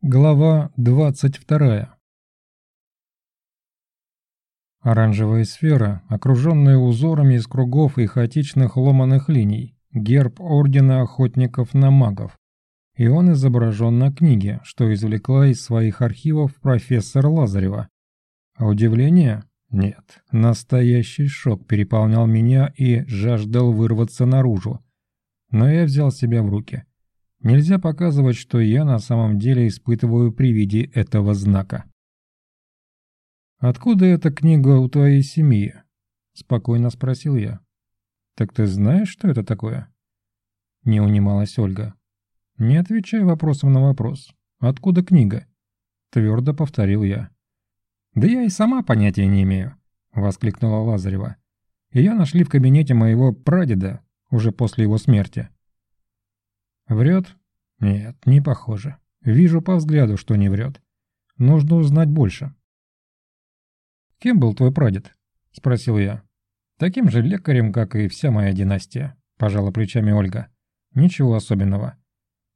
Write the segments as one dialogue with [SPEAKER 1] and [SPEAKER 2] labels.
[SPEAKER 1] Глава 22 Оранжевая сфера, окруженная узорами из кругов и хаотичных ломаных линий, герб Ордена Охотников на Магов. И он изображен на книге, что извлекла из своих архивов профессор Лазарева. А удивление? Нет. Настоящий шок переполнял меня и жаждал вырваться наружу. Но я взял себя в руки. Нельзя показывать, что я на самом деле испытываю при виде этого знака. «Откуда эта книга у твоей семьи?» – спокойно спросил я. «Так ты знаешь, что это такое?» Не унималась Ольга. «Не отвечай вопросом на вопрос. Откуда книга?» Твердо повторил я. «Да я и сама понятия не имею», – воскликнула Лазарева. «Ее нашли в кабинете моего прадеда, уже после его смерти». Врет? Нет, не похоже. Вижу по взгляду, что не врет. Нужно узнать больше. «Кем был твой прадед?» – спросил я. «Таким же лекарем, как и вся моя династия», – пожала плечами Ольга. «Ничего особенного.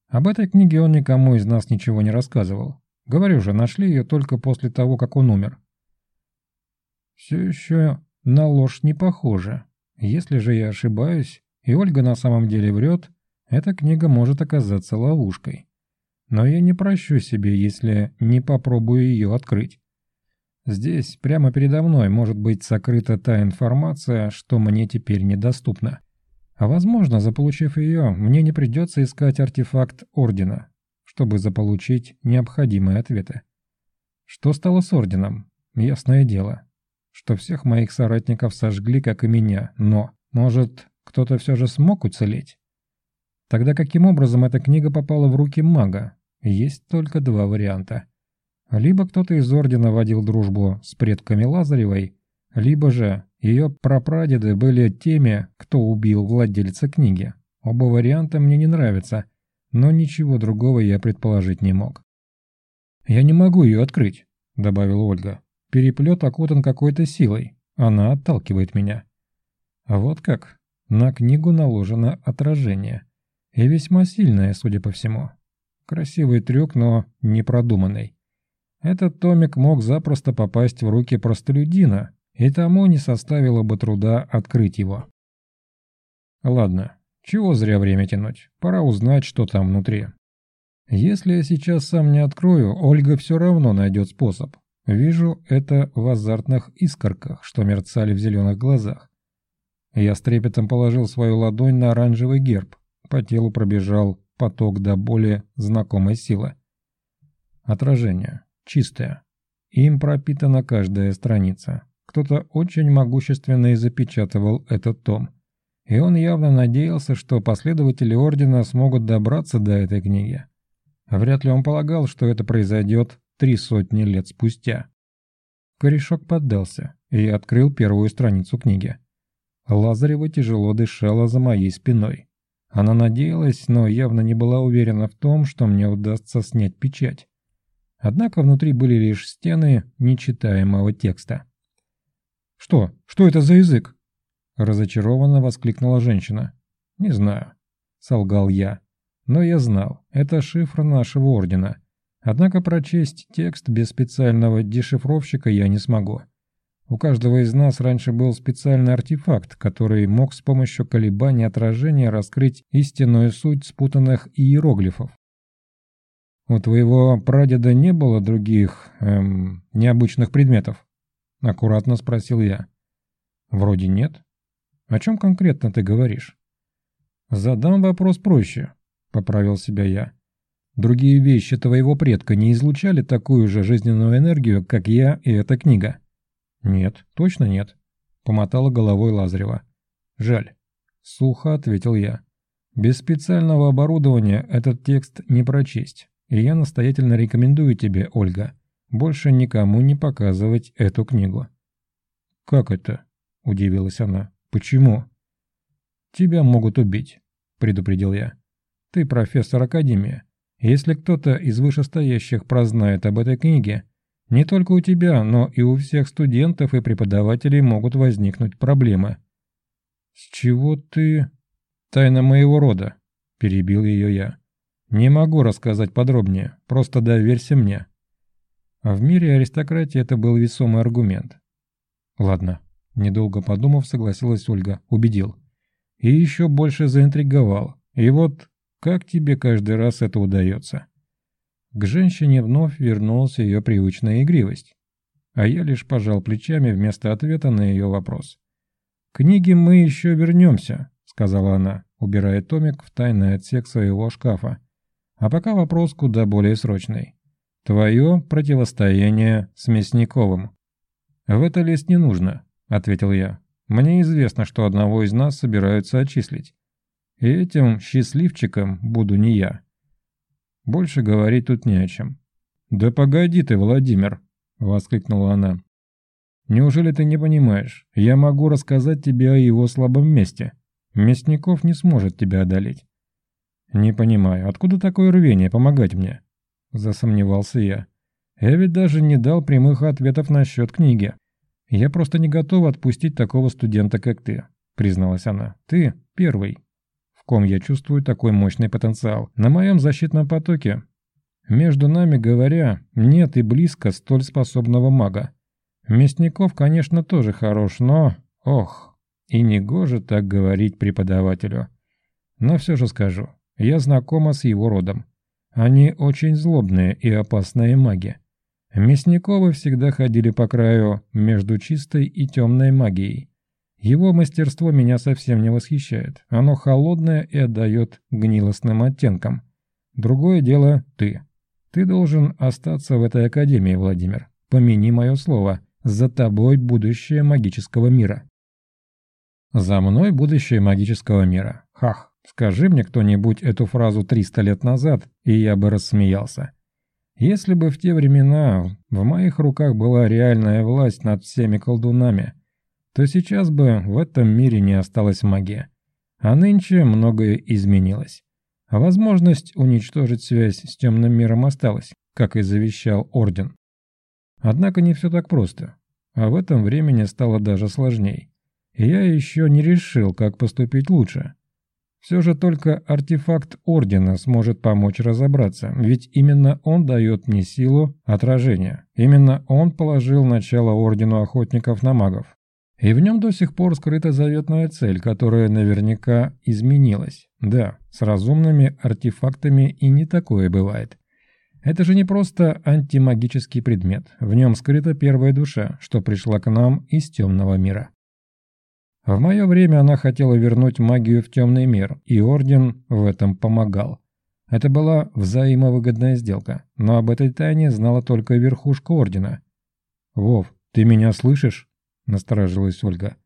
[SPEAKER 1] Об этой книге он никому из нас ничего не рассказывал. Говорю же, нашли ее только после того, как он умер». «Все еще на ложь не похоже. Если же я ошибаюсь, и Ольга на самом деле врет, эта книга может оказаться ловушкой. Но я не прощу себе, если не попробую ее открыть. Здесь, прямо передо мной, может быть сокрыта та информация, что мне теперь недоступна. А возможно, заполучив ее, мне не придется искать артефакт Ордена, чтобы заполучить необходимые ответы. Что стало с Орденом? Ясное дело, что всех моих соратников сожгли, как и меня, но, может, кто-то все же смог уцелеть? Тогда каким образом эта книга попала в руки мага? Есть только два варианта. Либо кто-то из Ордена водил дружбу с предками Лазаревой, либо же ее прапрадеды были теми, кто убил владельца книги. Оба варианта мне не нравятся, но ничего другого я предположить не мог. «Я не могу ее открыть», — добавила Ольга. «Переплет окутан какой-то силой. Она отталкивает меня». Вот как. На книгу наложено отражение. И весьма сильная, судя по всему. Красивый трюк, но непродуманный. Этот томик мог запросто попасть в руки простолюдина, и тому не составило бы труда открыть его. Ладно, чего зря время тянуть, пора узнать, что там внутри. Если я сейчас сам не открою, Ольга все равно найдет способ. Вижу это в азартных искорках, что мерцали в зеленых глазах. Я с трепетом положил свою ладонь на оранжевый герб, по телу пробежал поток до более знакомой силы. Отражение. Чистое. Им пропитана каждая страница. Кто-то очень могущественно и запечатывал этот том. И он явно надеялся, что последователи Ордена смогут добраться до этой книги. Вряд ли он полагал, что это произойдет три сотни лет спустя. Корешок поддался и открыл первую страницу книги. Лазарева тяжело дышала за моей спиной. Она надеялась, но явно не была уверена в том, что мне удастся снять печать. Однако внутри были лишь стены нечитаемого текста. «Что? Что это за язык?» Разочарованно воскликнула женщина. «Не знаю», — солгал я. «Но я знал, это шифр нашего ордена. Однако прочесть текст без специального дешифровщика я не смогу. У каждого из нас раньше был специальный артефакт, который мог с помощью колебаний отражения раскрыть истинную суть спутанных иероглифов. «У твоего прадеда не было других, эм, необычных предметов?» – аккуратно спросил я. «Вроде нет. О чем конкретно ты говоришь?» «Задам вопрос проще», – поправил себя я. «Другие вещи твоего предка не излучали такую же жизненную энергию, как я и эта книга?» «Нет, точно нет», — помотала головой Лазарева. «Жаль», — сухо ответил я. «Без специального оборудования этот текст не прочесть, и я настоятельно рекомендую тебе, Ольга, больше никому не показывать эту книгу». «Как это?» — удивилась она. «Почему?» «Тебя могут убить», — предупредил я. «Ты профессор Академии. Если кто-то из вышестоящих прознает об этой книге, не только у тебя, но и у всех студентов и преподавателей могут возникнуть проблемы. «С чего ты...» «Тайна моего рода», — перебил ее я. Не могу рассказать подробнее, просто доверься мне. А в мире аристократии это был весомый аргумент. Ладно, недолго подумав, согласилась Ольга, убедил. И еще больше заинтриговал. И вот как тебе каждый раз это удается? К женщине вновь вернулась ее привычная игривость. А я лишь пожал плечами вместо ответа на ее вопрос. «К книге мы еще вернемся», — сказала она, убирая томик в тайный отсек своего шкафа. «А пока вопрос куда более срочный. Твое противостояние с Мясниковым». «В это лезть не нужно», — ответил я. «Мне известно, что одного из нас собираются отчислить. И этим счастливчиком буду не я. Больше говорить тут не о чем. «Да погоди ты, Владимир!» — воскликнула она. «Неужели ты не понимаешь? Я могу рассказать тебе о его слабом месте. Мясников не сможет тебя одолеть». «Не понимаю, откуда такое рвение помогать мне?» — засомневался я. «Я ведь даже не дал прямых ответов насчет книги. Я просто не готова отпустить такого студента, как ты», — призналась она. «Ты первый, ком я чувствую такой мощный потенциал. На моем защитном потоке, между нами говоря, нет и близко столь способного мага. Мясников, конечно, тоже хорош, но... Ох, и не гоже так говорить преподавателю. Но все же скажу, я знакома с его родом. Они очень злобные и опасные маги. Мясниковы всегда ходили по краю между чистой и темной магией. Его мастерство меня совсем не восхищает. Оно холодное и отдает гнилостным оттенкам. Другое дело ты. Ты должен остаться в этой академии, Владимир. Помяни мое слово. За тобой будущее магического мира. За мной будущее магического мира. Хах, скажи мне кто-нибудь эту фразу 300 лет назад, и я бы рассмеялся. Если бы в те времена в моих руках была реальная власть над всеми колдунами – то сейчас бы в этом мире не осталось магии. А нынче многое изменилось. Возможность уничтожить связь с темным миром осталась, как и завещал Орден. Однако не все так просто. А в этом времени стало даже сложней. И я еще не решил, как поступить лучше. Все же только артефакт Ордена сможет помочь разобраться, ведь именно он дает мне силу отражения. Именно он положил начало Ордену Охотников на магов. И в нем до сих пор скрыта заветная цель, которая наверняка изменилась. Да, с разумными артефактами и не такое бывает. Это же не просто антимагический предмет. В нем скрыта первая душа, что пришла к нам из темного мира. В мое время она хотела вернуть магию в темный мир, и Орден в этом помогал. Это была взаимовыгодная сделка, но об этой тайне знала только верхушка Ордена. «Вов, ты меня слышишь?» – насторожилась Ольга,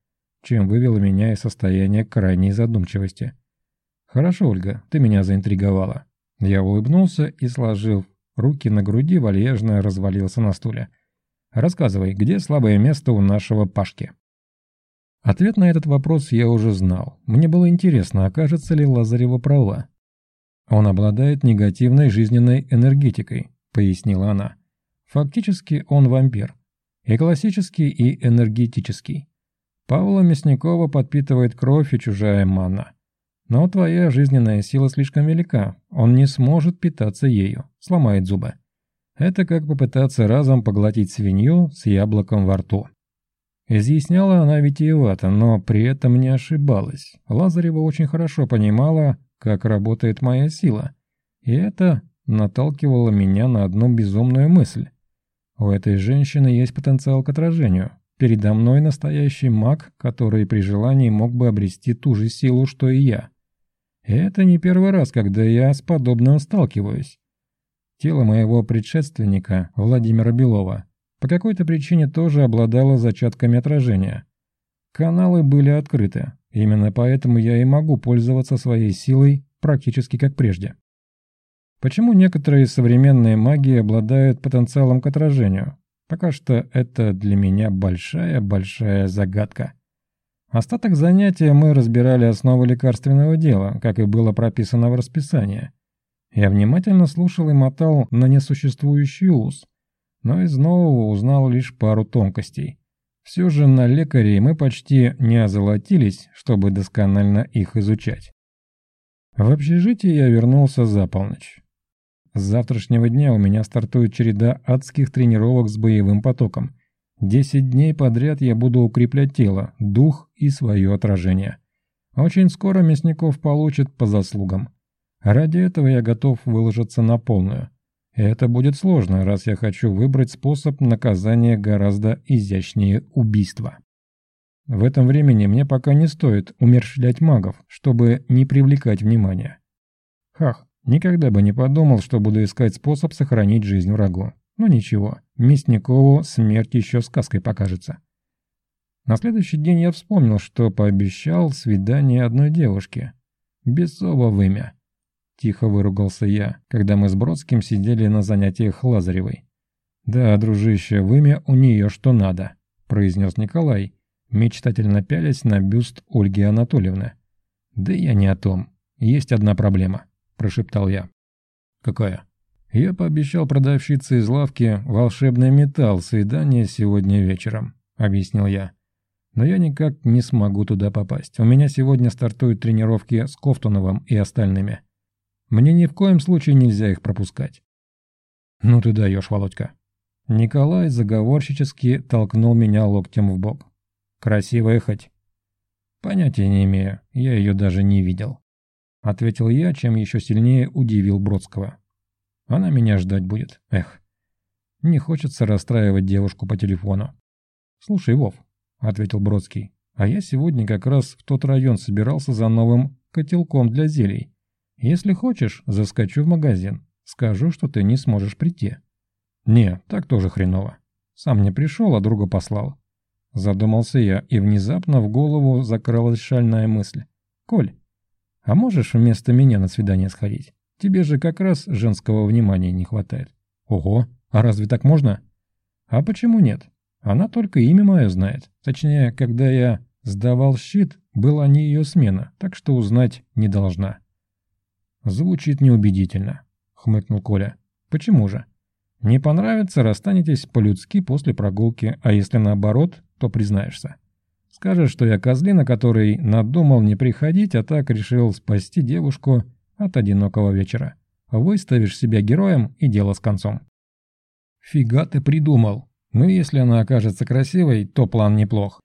[SPEAKER 1] чем вывела меня из состояния крайней задумчивости. «Хорошо, Ольга, ты меня заинтриговала». Я улыбнулся и, сложив руки на груди, вальяжно развалился на стуле. «Рассказывай, где слабое место у нашего Пашки?» Ответ на этот вопрос я уже знал. Мне было интересно, окажется ли Лазарева права. «Он обладает негативной жизненной энергетикой», — пояснила она. «Фактически он вампир. И классический, и энергетический. Павла Мясникова подпитывает кровь и чужая мана. Но твоя жизненная сила слишком велика, он не сможет питаться ею, сломает зубы. Это как попытаться разом поглотить свинью с яблоком во рту. Изъясняла она витиевато, но при этом не ошибалась. Лазарева очень хорошо понимала, как работает моя сила. И это наталкивало меня на одну безумную мысль. У этой женщины есть потенциал к отражению. Передо мной настоящий маг, который при желании мог бы обрести ту же силу, что и я. Это не первый раз, когда я с подобным сталкиваюсь. Тело моего предшественника, Владимира Белова, по какой-то причине тоже обладало зачатками отражения. Каналы были открыты, именно поэтому я и могу пользоваться своей силой практически как прежде. Почему некоторые современные маги обладают потенциалом к отражению? Пока что это для меня большая-большая загадка. Остаток занятия мы разбирали основы лекарственного дела, как и было прописано в расписании. Я внимательно слушал и мотал на несуществующий ус, но из нового узнал лишь пару тонкостей. Все же на лекарей мы почти не озолотились, чтобы досконально их изучать. В общежитие я вернулся за полночь. С завтрашнего дня у меня стартует череда адских тренировок с боевым потоком. Десять дней подряд я буду укреплять тело, дух и свое отражение. Очень скоро Мясников получит по заслугам. Ради этого я готов выложиться на полную. Это будет сложно, раз я хочу выбрать способ наказания гораздо изящнее убийства. В этом времени мне пока не стоит умерщвлять магов, чтобы не привлекать внимания. Хах, никогда бы не подумал, что буду искать способ сохранить жизнь врагу. Ну ничего, Мясникову смерть еще сказкой покажется. На следующий день я вспомнил, что пообещал свидание одной девушке. Бесово вымя. Тихо выругался я, когда мы с Бродским сидели на занятиях Лазаревой. «Да, дружище, вымя у нее что надо», — произнес Николай, мечтательно пялясь на бюст Ольги Анатольевны. «Да я не о том. Есть одна проблема», — прошептал я. «Какая?» Я пообещал продавщице из лавки волшебный металл свидания сегодня вечером, объяснил я. Но я никак не смогу туда попасть. У меня сегодня стартуют тренировки с Кофтуновым и остальными. Мне ни в коем случае нельзя их пропускать. Ну ты даешь, Володька. Николай заговорщически толкнул меня локтем в бок. Красивая хоть? Понятия не имею, я ее даже не видел. Ответил я, чем еще сильнее удивил Бродского. Она меня ждать будет. Эх. Не хочется расстраивать девушку по телефону. «Слушай, Вов», — ответил Бродский, «а я сегодня как раз в тот район собирался за новым котелком для зелий. Если хочешь, заскочу в магазин. Скажу, что ты не сможешь прийти». «Не, так тоже хреново. Сам не пришел, а друга послал». Задумался я, и внезапно в голову закралась шальная мысль. «Коль, а можешь вместо меня на свидание сходить?» Тебе же как раз женского внимания не хватает. Ого, а разве так можно? А почему нет? Она только имя мое знает. Точнее, когда я сдавал щит, была не ее смена, так что узнать не должна. Звучит неубедительно, хмыкнул Коля. Почему же? Не понравится, расстанетесь по-людски после прогулки, а если наоборот, то признаешься. Скажешь, что я козлина, который надумал не приходить, а так решил спасти девушку от одинокого вечера. Выставишь себя героем и дело с концом. Фига ты придумал. Ну если она окажется красивой, то план неплох.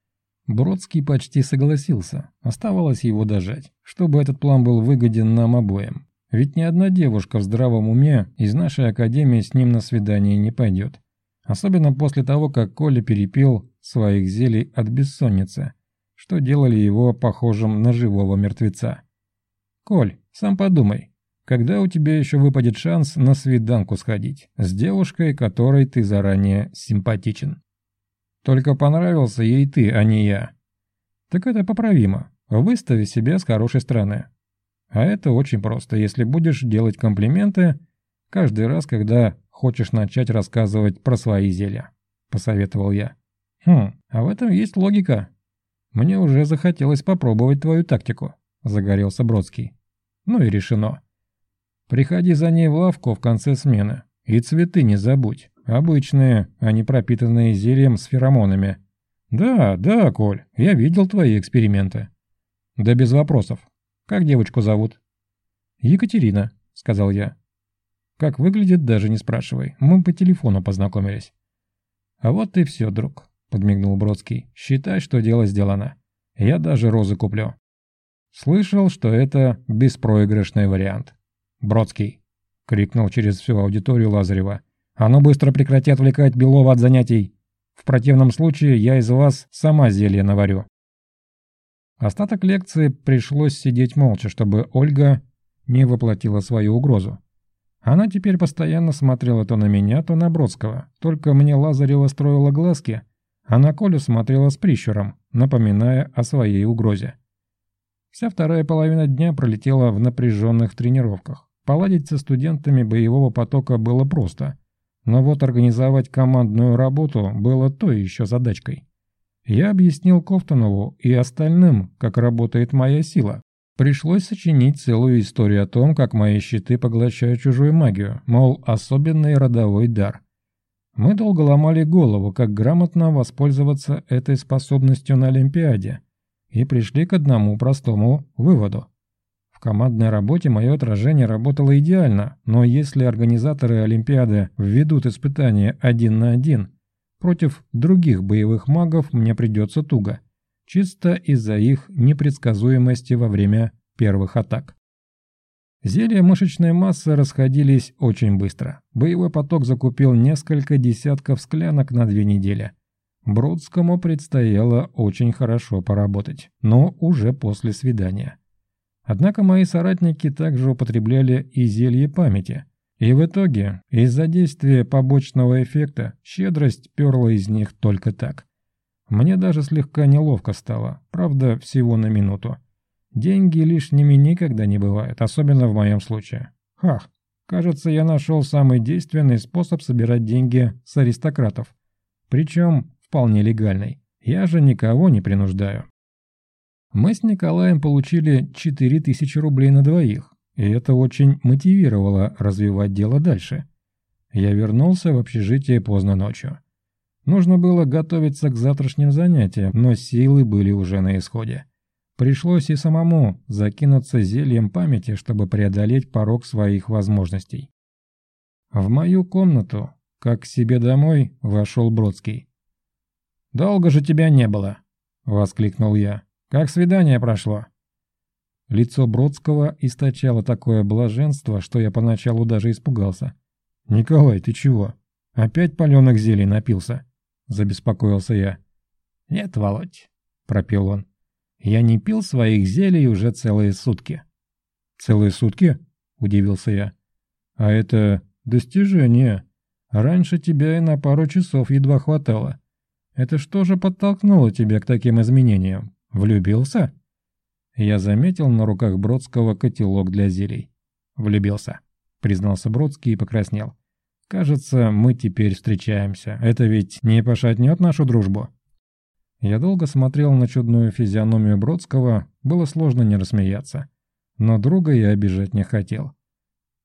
[SPEAKER 1] Бродский почти согласился. Оставалось его дожать, чтобы этот план был выгоден нам обоим. Ведь ни одна девушка в здравом уме из нашей академии с ним на свидание не пойдет. Особенно после того, как Коля перепил своих зелий от бессонницы, что делали его похожим на живого мертвеца. «Коль, сам подумай, когда у тебя еще выпадет шанс на свиданку сходить с девушкой, которой ты заранее симпатичен? Только понравился ей ты, а не я. Так это поправимо. Выстави себя с хорошей стороны. А это очень просто, если будешь делать комплименты каждый раз, когда хочешь начать рассказывать про свои зелья», — посоветовал я. «Хм, а в этом есть логика. Мне уже захотелось попробовать твою тактику», — загорелся Бродский. Ну и решено. Приходи за ней в лавку в конце смены. И цветы не забудь. Обычные, а не пропитанные зельем с феромонами. Да, да, Коль, я видел твои эксперименты. Да без вопросов. Как девочку зовут? Екатерина, сказал я. Как выглядит, даже не спрашивай. Мы по телефону познакомились. А вот и все, друг, подмигнул Бродский. Считай, что дело сделано. Я даже розы куплю. Слышал, что это беспроигрышный вариант. «Бродский!» — крикнул через всю аудиторию Лазарева. «А ну быстро прекрати отвлекать Белова от занятий! В противном случае я из вас сама зелье наварю!» Остаток лекции пришлось сидеть молча, чтобы Ольга не воплотила свою угрозу. Она теперь постоянно смотрела то на меня, то на Бродского. Только мне Лазарева строила глазки, а на Колю смотрела с прищуром, напоминая о своей угрозе. Вся вторая половина дня пролетела в напряженных тренировках. Поладить со студентами боевого потока было просто. Но вот организовать командную работу было той еще задачкой. Я объяснил Кофтонову и остальным, как работает моя сила. Пришлось сочинить целую историю о том, как мои щиты поглощают чужую магию, мол, особенный родовой дар. Мы долго ломали голову, как грамотно воспользоваться этой способностью на Олимпиаде, и пришли к одному простому выводу. В командной работе мое отражение работало идеально, но если организаторы Олимпиады введут испытания один на один, против других боевых магов мне придется туго. Чисто из-за их непредсказуемости во время первых атак. Зелья мышечной массы расходились очень быстро. Боевой поток закупил несколько десятков склянок на две недели. Бродскому предстояло очень хорошо поработать, но уже после свидания. Однако мои соратники также употребляли и зелье памяти. И в итоге, из-за действия побочного эффекта, щедрость перла из них только так. Мне даже слегка неловко стало, правда, всего на минуту. Деньги лишними никогда не бывают, особенно в моем случае. Хах, кажется, я нашел самый действенный способ собирать деньги с аристократов. Причем вполне легальный. Я же никого не принуждаю. Мы с Николаем получили 4000 рублей на двоих, и это очень мотивировало развивать дело дальше. Я вернулся в общежитие поздно ночью. Нужно было готовиться к завтрашним занятиям, но силы были уже на исходе. Пришлось и самому закинуться зельем памяти, чтобы преодолеть порог своих возможностей. В мою комнату, как к себе домой, вошел Бродский. «Долго же тебя не было!» — воскликнул я. Как свидание прошло?» Лицо Бродского источало такое блаженство, что я поначалу даже испугался. «Николай, ты чего? Опять паленых зелий напился?» – забеспокоился я. «Нет, Володь», – пропел он. «Я не пил своих зелий уже целые сутки». «Целые сутки?» – удивился я. «А это достижение. Раньше тебя и на пару часов едва хватало. Это что же подтолкнуло тебя к таким изменениям?» «Влюбился?» Я заметил на руках Бродского котелок для зелий. «Влюбился», — признался Бродский и покраснел. «Кажется, мы теперь встречаемся. Это ведь не пошатнет нашу дружбу?» Я долго смотрел на чудную физиономию Бродского, было сложно не рассмеяться. Но друга я обижать не хотел.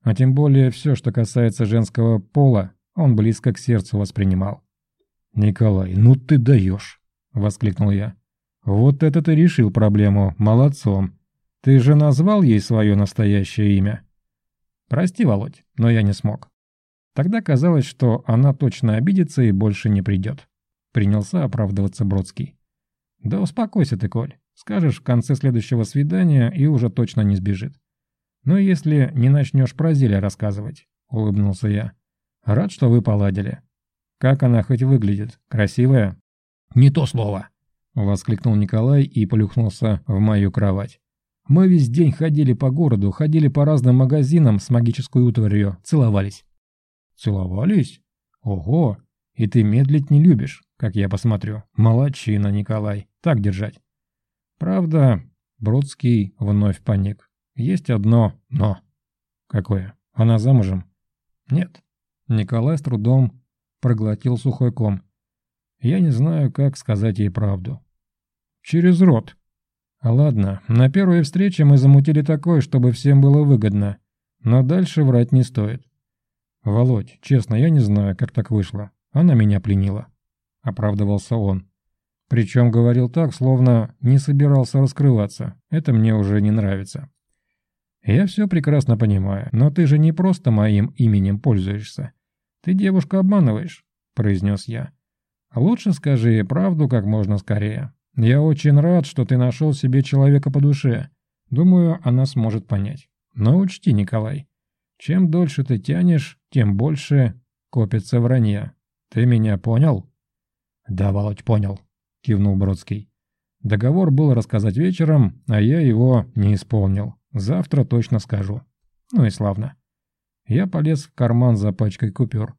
[SPEAKER 1] А тем более все, что касается женского пола, он близко к сердцу воспринимал. «Николай, ну ты даешь!» — воскликнул я. «Вот это ты решил проблему, молодцом. Ты же назвал ей свое настоящее имя?» «Прости, Володь, но я не смог». Тогда казалось, что она точно обидится и больше не придет. Принялся оправдываться Бродский. «Да успокойся ты, Коль. Скажешь в конце следующего свидания и уже точно не сбежит. Ну если не начнешь про зелье рассказывать», — улыбнулся я. «Рад, что вы поладили. Как она хоть выглядит? Красивая?» «Не то слово», Воскликнул Николай и полюхнулся в мою кровать. Мы весь день ходили по городу, ходили по разным магазинам с магической утварью, целовались. Целовались? Ого! И ты медлить не любишь, как я посмотрю. Молодчина, Николай. Так держать. Правда, Бродский вновь паник. Есть одно «но». Какое? Она замужем? Нет. Николай с трудом проглотил сухой ком. Я не знаю, как сказать ей правду. Через рот. Ладно, на первой встрече мы замутили такое, чтобы всем было выгодно. Но дальше врать не стоит. Володь, честно, я не знаю, как так вышло. Она меня пленила. Оправдывался он. Причем говорил так, словно не собирался раскрываться. Это мне уже не нравится. Я все прекрасно понимаю, но ты же не просто моим именем пользуешься. Ты девушку обманываешь, произнес я. Лучше скажи правду как можно скорее. «Я очень рад, что ты нашел себе человека по душе. Думаю, она сможет понять. Но учти, Николай, чем дольше ты тянешь, тем больше копится вранье. Ты меня понял?» «Да, Володь, понял», — кивнул Бродский. «Договор был рассказать вечером, а я его не исполнил. Завтра точно скажу. Ну и славно». Я полез в карман за пачкой купюр.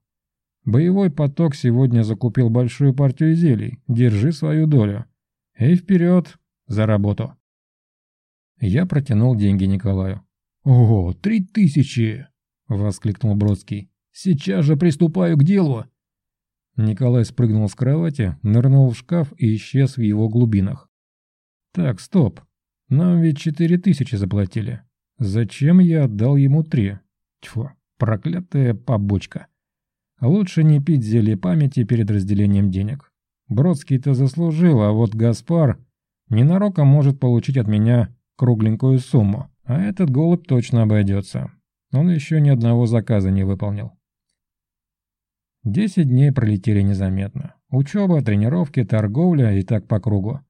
[SPEAKER 1] Боевой поток сегодня закупил большую партию зелий. Держи свою долю. И вперед, за работу. Я протянул деньги Николаю. «Ого, три тысячи!» — воскликнул Бродский. «Сейчас же приступаю к делу!» Николай спрыгнул с кровати, нырнул в шкаф и исчез в его глубинах. «Так, стоп. Нам ведь четыре тысячи заплатили. Зачем я отдал ему три? Тьфу, проклятая побочка. Лучше не пить зелье памяти перед разделением денег. Бродский-то заслужил, а вот Гаспар ненароком может получить от меня кругленькую сумму. А этот голубь точно обойдется. Он еще ни одного заказа не выполнил. Десять дней пролетели незаметно. Учеба, тренировки, торговля и так по кругу.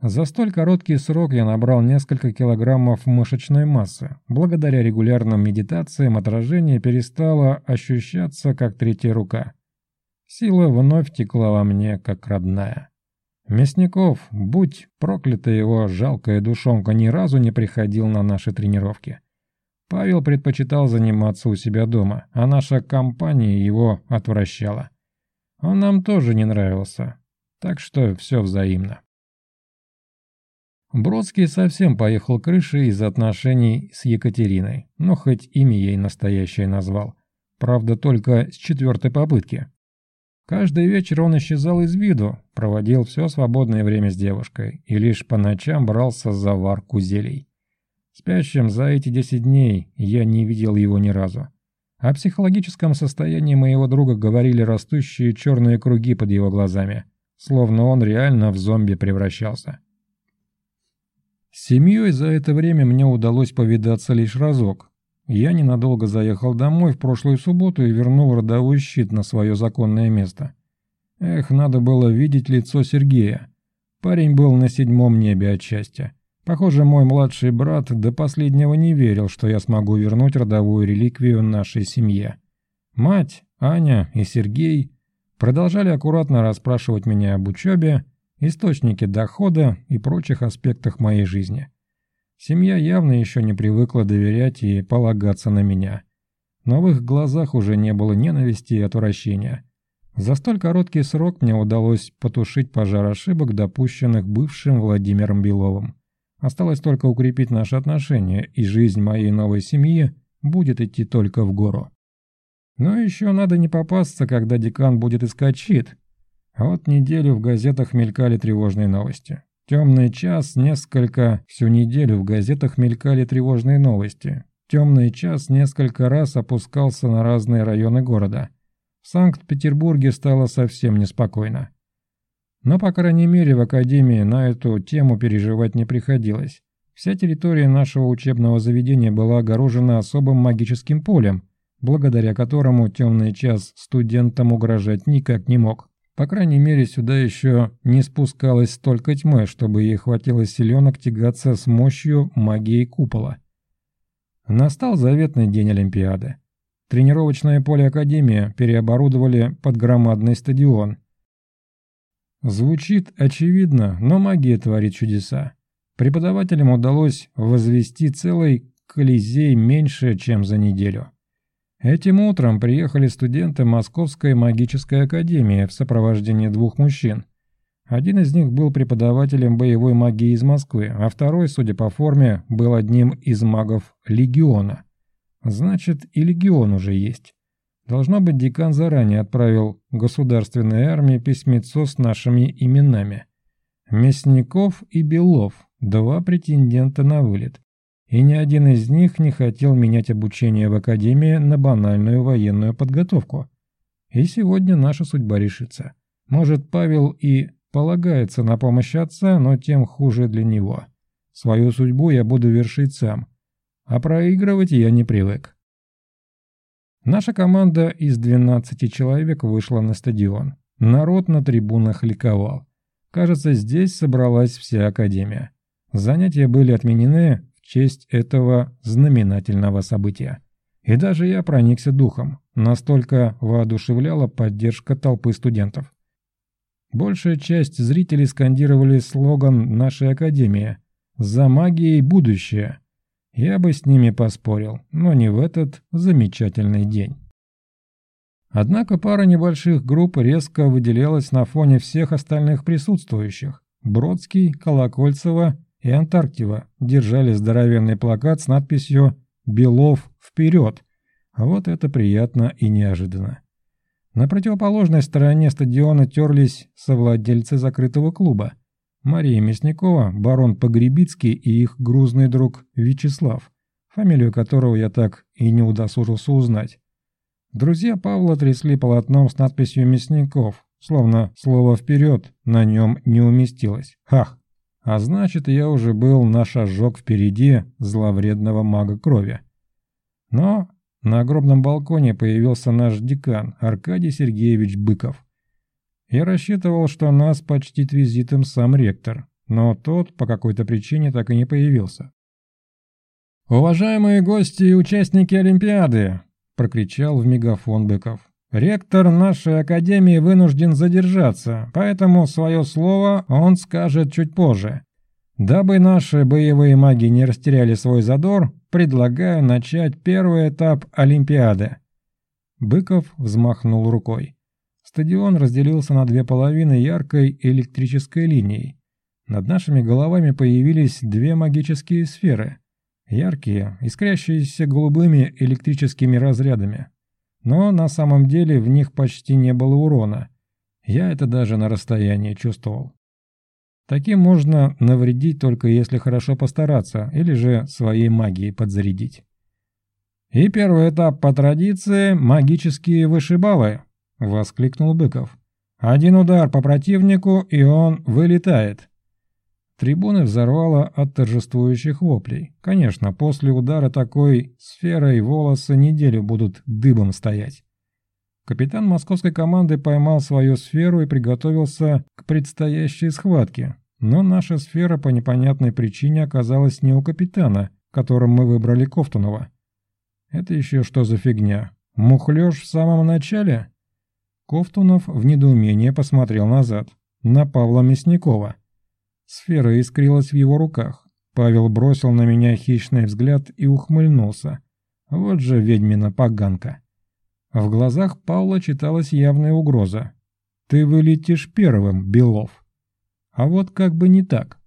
[SPEAKER 1] За столь короткий срок я набрал несколько килограммов мышечной массы. Благодаря регулярным медитациям отражение перестало ощущаться как третья рука. Сила вновь текла во мне, как родная. Мясников, будь проклята его жалкая душонка, ни разу не приходил на наши тренировки. Павел предпочитал заниматься у себя дома, а наша компания его отвращала. Он нам тоже не нравился, так что все взаимно. Бродский совсем поехал крышей из отношений с Екатериной, но хоть имя ей настоящее назвал. Правда, только с четвертой попытки. Каждый вечер он исчезал из виду, проводил все свободное время с девушкой и лишь по ночам брался за варку зелий. Спящим за эти десять дней я не видел его ни разу. О психологическом состоянии моего друга говорили растущие черные круги под его глазами, словно он реально в зомби превращался. С семьей за это время мне удалось повидаться лишь разок. Я ненадолго заехал домой в прошлую субботу и вернул родовой щит на свое законное место. Эх, надо было видеть лицо Сергея. Парень был на седьмом небе от счастья. Похоже, мой младший брат до последнего не верил, что я смогу вернуть родовую реликвию нашей семье. Мать, Аня и Сергей продолжали аккуратно расспрашивать меня об учебе, источнике дохода и прочих аспектах моей жизни. Семья явно еще не привыкла доверять и полагаться на меня. Но в их глазах уже не было ненависти и отвращения. За столь короткий срок мне удалось потушить пожар ошибок, допущенных бывшим Владимиром Беловым. Осталось только укрепить наши отношения, и жизнь моей новой семьи будет идти только в гору. Но еще надо не попасться, когда декан будет искать щит, а вот неделю в газетах мелькали тревожные новости. Темный час несколько... Всю неделю в газетах мелькали тревожные новости. Темный час несколько раз опускался на разные районы города. В Санкт-Петербурге стало совсем неспокойно. Но, по крайней мере, в Академии на эту тему переживать не приходилось. Вся территория нашего учебного заведения была огорожена особым магическим полем, благодаря которому темный час студентам угрожать никак не мог. По крайней мере, сюда еще не спускалось столько тьмы, чтобы ей хватило силенок тягаться с мощью магии купола. Настал заветный день Олимпиады. Тренировочное поле Академии переоборудовали под громадный стадион. Звучит очевидно, но магия творит чудеса. Преподавателям удалось возвести целый колизей меньше, чем за неделю. Этим утром приехали студенты Московской магической академии в сопровождении двух мужчин. Один из них был преподавателем боевой магии из Москвы, а второй, судя по форме, был одним из магов Легиона. Значит, и Легион уже есть. Должно быть, декан заранее отправил государственной армии письмецо с нашими именами. Мясников и Белов – два претендента на вылет и ни один из них не хотел менять обучение в академии на банальную военную подготовку. И сегодня наша судьба решится. Может, Павел и полагается на помощь отца, но тем хуже для него. Свою судьбу я буду вершить сам, а проигрывать я не привык. Наша команда из 12 человек вышла на стадион. Народ на трибунах ликовал. Кажется, здесь собралась вся Академия. Занятия были отменены, честь этого знаменательного события. И даже я проникся духом, настолько воодушевляла поддержка толпы студентов. Большая часть зрителей скандировали слоган нашей академии «За магией будущее». Я бы с ними поспорил, но не в этот замечательный день. Однако пара небольших групп резко выделялась на фоне всех остальных присутствующих. Бродский, Колокольцева и Антарктива держали здоровенный плакат с надписью «Белов вперед!». Вот это приятно и неожиданно. На противоположной стороне стадиона терлись совладельцы закрытого клуба. Мария Мясникова, барон Погребицкий и их грузный друг Вячеслав, фамилию которого я так и не удосужился узнать. Друзья Павла трясли полотном с надписью «Мясников», словно слово «вперед» на нем не уместилось. Хах! А значит, я уже был на шажок впереди зловредного мага крови. Но на огромном балконе появился наш декан Аркадий Сергеевич Быков. Я рассчитывал, что нас почтит визитом сам ректор, но тот по какой-то причине так и не появился. «Уважаемые гости и участники Олимпиады!» – прокричал в мегафон Быков. «Ректор нашей академии вынужден задержаться, поэтому свое слово он скажет чуть позже. Дабы наши боевые маги не растеряли свой задор, предлагаю начать первый этап Олимпиады». Быков взмахнул рукой. Стадион разделился на две половины яркой электрической линией. Над нашими головами появились две магические сферы – Яркие, искрящиеся голубыми электрическими разрядами. Но на самом деле в них почти не было урона. Я это даже на расстоянии чувствовал. Таким можно навредить только если хорошо постараться, или же своей магией подзарядить. «И первый этап по традиции – магические вышибалы», – воскликнул Быков. «Один удар по противнику, и он вылетает. Трибуны взорвало от торжествующих воплей. Конечно, после удара такой сферой волосы неделю будут дыбом стоять. Капитан московской команды поймал свою сферу и приготовился к предстоящей схватке. Но наша сфера по непонятной причине оказалась не у капитана, которым мы выбрали Кофтунова. Это еще что за фигня? Мухлёж в самом начале? Кофтунов в недоумении посмотрел назад, на Павла Мясникова. Сфера искрилась в его руках. Павел бросил на меня хищный взгляд и ухмыльнулся. Вот же ведьмина поганка. В глазах Павла читалась явная угроза. «Ты вылетишь первым, Белов». А вот как бы не так.